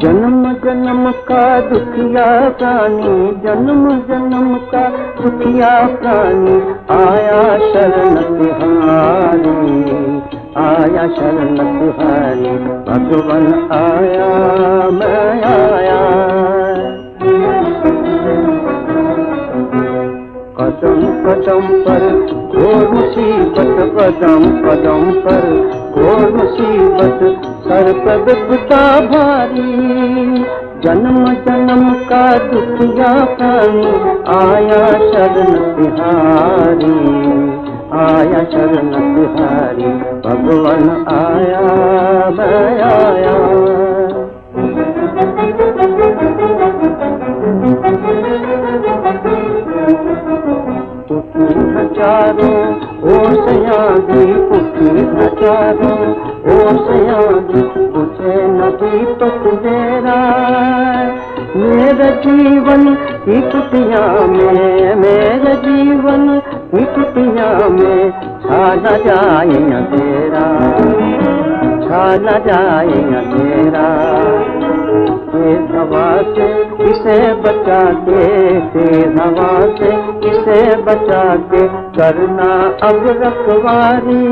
जन्म जन्म का दुखिया प्राणी, जन्म जन्म का दुखिया प्राणी, आया शरण तिहारी आया शरण तिहारी भगवान आया, मैं आया। पर घोर मुसीबत कदम कदम पर घोर मुसीबत सर पर भारी। जन्म जन्म का दुखिया प्राणी, आया शरण तिहारी आया शरण बिहारी, भगवान आया। हज़ारों ओ सयागी उठी हज़ारों ओ सयागी तुझे नदी पतवेरा मेरा जीवन की में, मेरे जीवन की में छा न जाए अंधेरा, छा न जाए तेज हवा से किसे बचा के तेज हवा से किसे बचा के करना अब रखवारी।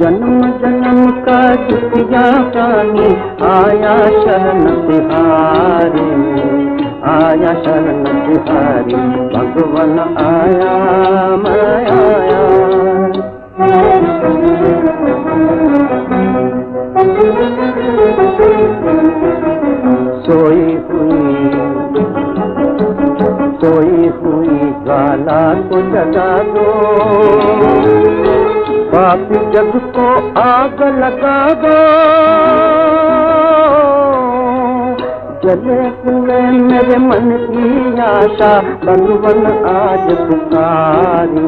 जन्म जन्म का दुखिया प्राणी, आया शरण तिहारी आया शरण तिहारी भगवान आया, मैं आया। सोई हुई सोई हुई गाला को जगा दो। पाप जग को आग लगा दो। जले हुए मेरे मन की आशा, भगवन आज पुकारी।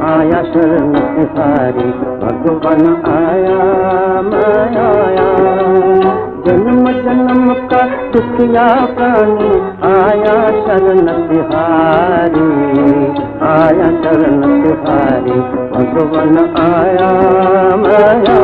आया शरण तिहारी भगवान आया, मैं आया। जन्म जन्म का दुखिया प्राणी आया शरण तिहारी आया शरण बिहारी भगवान आया माया